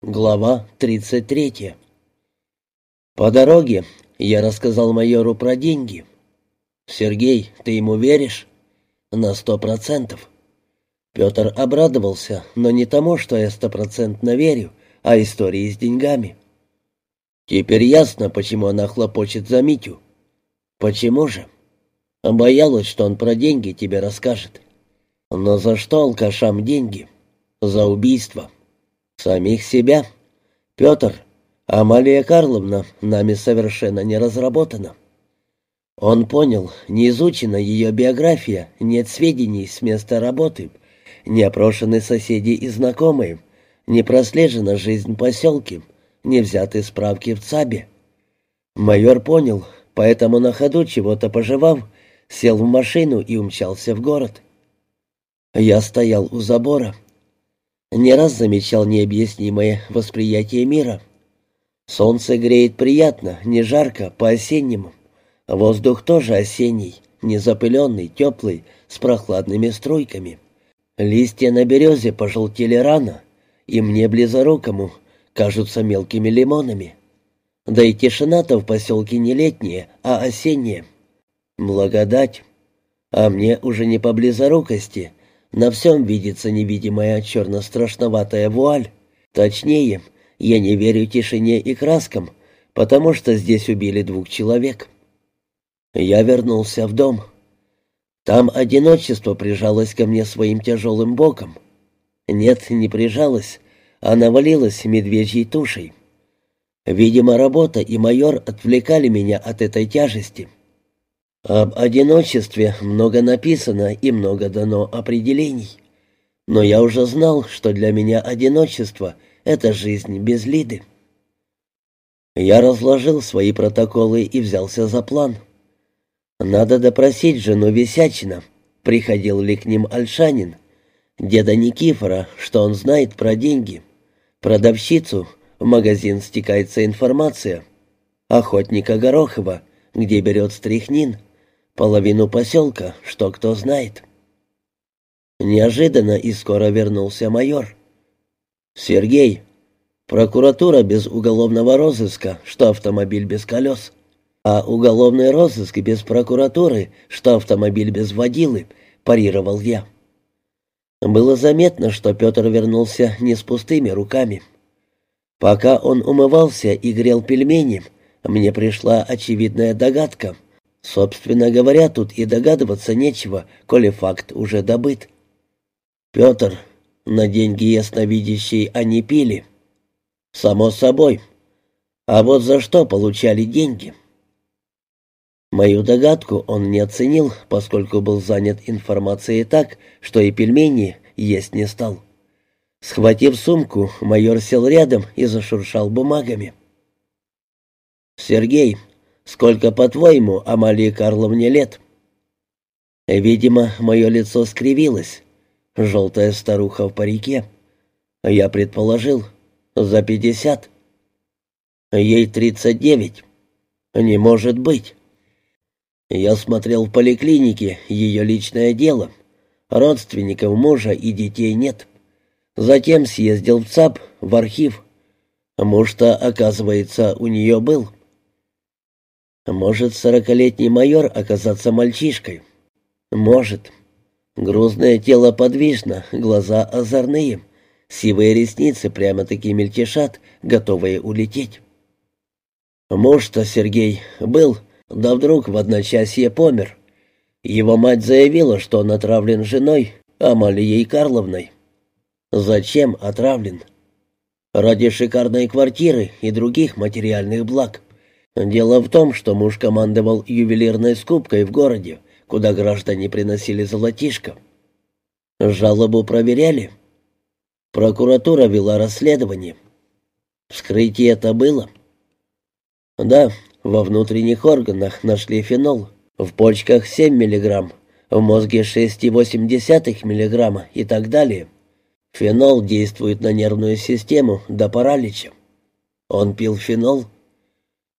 Глава 33 По дороге я рассказал майору про деньги. «Сергей, ты ему веришь?» «На сто процентов». Петр обрадовался, но не тому, что я стопроцентно верю, а истории с деньгами. Теперь ясно, почему она хлопочет за Митю. Почему же? Боялась, что он про деньги тебе расскажет. Но за что алкашам деньги? За убийство. Самих себя. Петр, Амалия Карловна нами совершенно не разработана. Он понял, не изучена ее биография, нет сведений с места работы, не опрошены соседи и знакомые, не прослежена жизнь в поселке, не взяты справки в ЦАБе. Майор понял, поэтому на ходу чего-то пожевав, сел в машину и умчался в город. Я стоял у забора. Не раз замечал необъяснимое восприятие мира. Солнце греет приятно, не жарко, по-осеннему. Воздух тоже осенний, не запыленный, теплый, с прохладными струйками. Листья на березе пожелтели рано, и мне близорукому кажутся мелкими лимонами. Да и тишина-то в поселке не летняя, а осенняя. Благодать. А мне уже не по близорукости, на всем видится невидимая черно-страшноватая вуаль. Точнее, я не верю тишине и краскам, потому что здесь убили двух человек. Я вернулся в дом. Там одиночество прижалось ко мне своим тяжелым боком. Нет, не прижалось, а навалилось медвежьей тушей. Видимо, работа и майор отвлекали меня от этой тяжести. Об одиночестве много написано и много дано определений. Но я уже знал, что для меня одиночество — это жизнь без Лиды. Я разложил свои протоколы и взялся за план. Надо допросить жену Висячина, приходил ли к ним Альшанин, деда Никифора, что он знает про деньги, продавщицу, в магазин стекается информация, охотника Горохова, где берет стряхнин — половину поселка, что кто знает. Неожиданно и скоро вернулся майор. «Сергей, прокуратура без уголовного розыска, что автомобиль без колес, а уголовный розыск без прокуратуры, что автомобиль без водилы», — парировал я. Было заметно, что Петр вернулся не с пустыми руками. Пока он умывался и грел пельмени, мне пришла очевидная догадка — Собственно говоря, тут и догадываться нечего, коли факт уже добыт. Петр, на деньги ясновидящие они пили. Само собой. А вот за что получали деньги? Мою догадку он не оценил, поскольку был занят информацией так, что и пельмени есть не стал. Схватив сумку, майор сел рядом и зашуршал бумагами. «Сергей, Сколько, по-твоему, Амалии Карловне лет?» Видимо, мое лицо скривилось. Желтая старуха в парике. Я предположил, за пятьдесят. Ей тридцать девять. Не может быть. Я смотрел в поликлинике, ее личное дело. Родственников мужа и детей нет. Затем съездил в ЦАП, в архив. Муж-то, оказывается, у нее был. Может, сорокалетний майор оказаться мальчишкой? Может. Грузное тело подвижно, глаза озорные, сивые ресницы прямо-таки мельтешат, готовые улететь. Муж-то Сергей был, да вдруг в одночасье помер. Его мать заявила, что он отравлен женой, Амалией Карловной. Зачем отравлен? Ради шикарной квартиры и других материальных благ. Дело в том, что муж командовал ювелирной скупкой в городе, куда граждане приносили золотишко. Жалобу проверяли. Прокуратура вела расследование. Вскрытие это было? Да, во внутренних органах нашли фенол. В почках 7 миллиграмм, в мозге 6,8 миллиграмма и так далее. Фенол действует на нервную систему до паралича. Он пил фенол.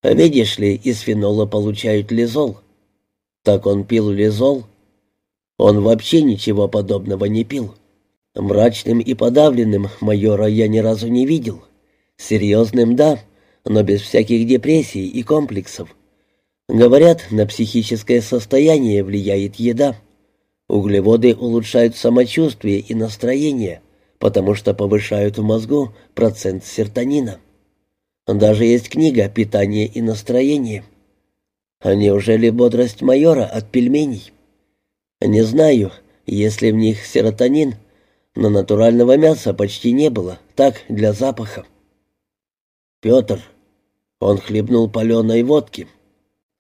Видишь ли, из фенола получают лизол. Так он пил лизол. Он вообще ничего подобного не пил. Мрачным и подавленным майора я ни разу не видел. Серьезным — да, но без всяких депрессий и комплексов. Говорят, на психическое состояние влияет еда. Углеводы улучшают самочувствие и настроение, потому что повышают в мозгу процент серотонина. Даже есть книга «Питание и настроение». А неужели бодрость майора от пельменей? Не знаю, есть ли в них серотонин, но натурального мяса почти не было, так, для запаха. Петр. Он хлебнул паленой водки.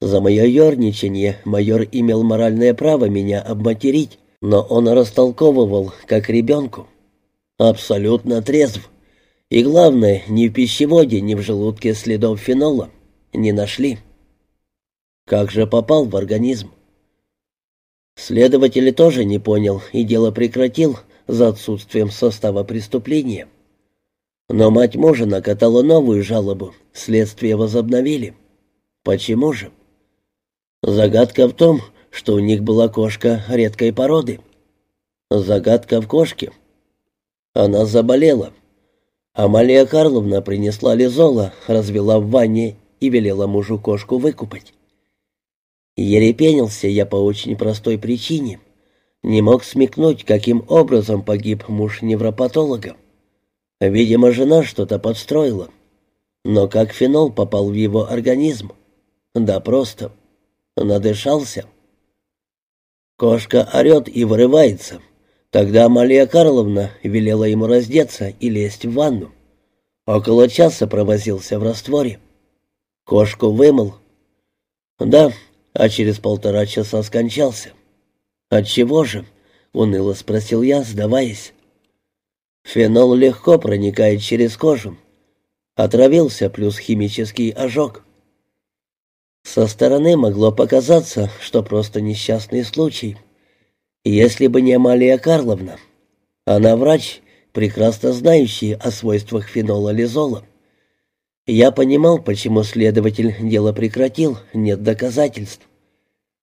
За мое ерничание майор имел моральное право меня обматерить, но он растолковывал, как ребенку. Абсолютно трезв. И главное, ни в пищеводе, ни в желудке следов фенола не нашли. Как же попал в организм? Следователь тоже не понял и дело прекратил за отсутствием состава преступления. Но мать мужа накатала новую жалобу, следствие возобновили. Почему же? Загадка в том, что у них была кошка редкой породы. Загадка в кошке. Она заболела. Амалия Карловна принесла лизола, развела в ванне и велела мужу кошку выкупать. Ерепенился я по очень простой причине. Не мог смекнуть, каким образом погиб муж невропатолога. Видимо, жена что-то подстроила. Но как фенол попал в его организм? Да просто. Надышался. Кошка орет и вырывается. Тогда Амалия Карловна велела ему раздеться и лезть в ванну. Около часа провозился в растворе. Кошку вымыл. Да, а через полтора часа скончался. От чего же? уныло спросил я, сдаваясь. Фенол легко проникает через кожу. Отравился плюс химический ожог. Со стороны могло показаться, что просто несчастный случай. Если бы не Амалия Карловна. Она врач, прекрасно знающий о свойствах фенола лизола. Я понимал, почему следователь дело прекратил, нет доказательств.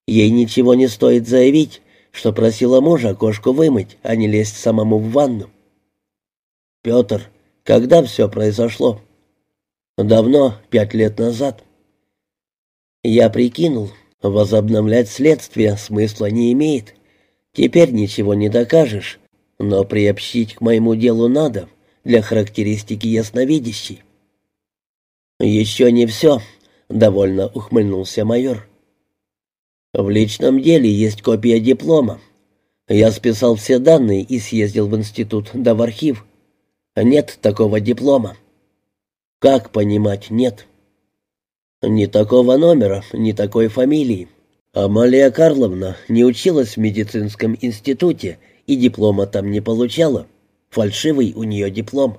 Ей ничего не стоит заявить, что просила мужа кошку вымыть, а не лезть самому в ванну. «Петр, когда все произошло?» «Давно, пять лет назад». Я прикинул, возобновлять следствие смысла не имеет. Теперь ничего не докажешь, но приобщить к моему делу надо для характеристики ясновидящей. «Еще не все», — довольно ухмыльнулся майор. «В личном деле есть копия диплома. Я списал все данные и съездил в институт, да в архив. Нет такого диплома». «Как понимать, нет?» «Ни такого номера, ни такой фамилии. Амалия Карловна не училась в медицинском институте и диплома там не получала. Фальшивый у нее диплом».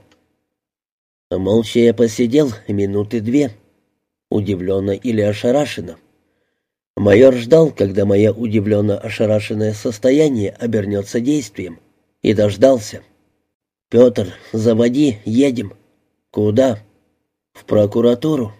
Молча я посидел минуты две, удивленно или ошарашенно. Майор ждал, когда мое удивленно-ошарашенное состояние обернется действием, и дождался. «Петр, заводи, едем». «Куда?» «В прокуратуру».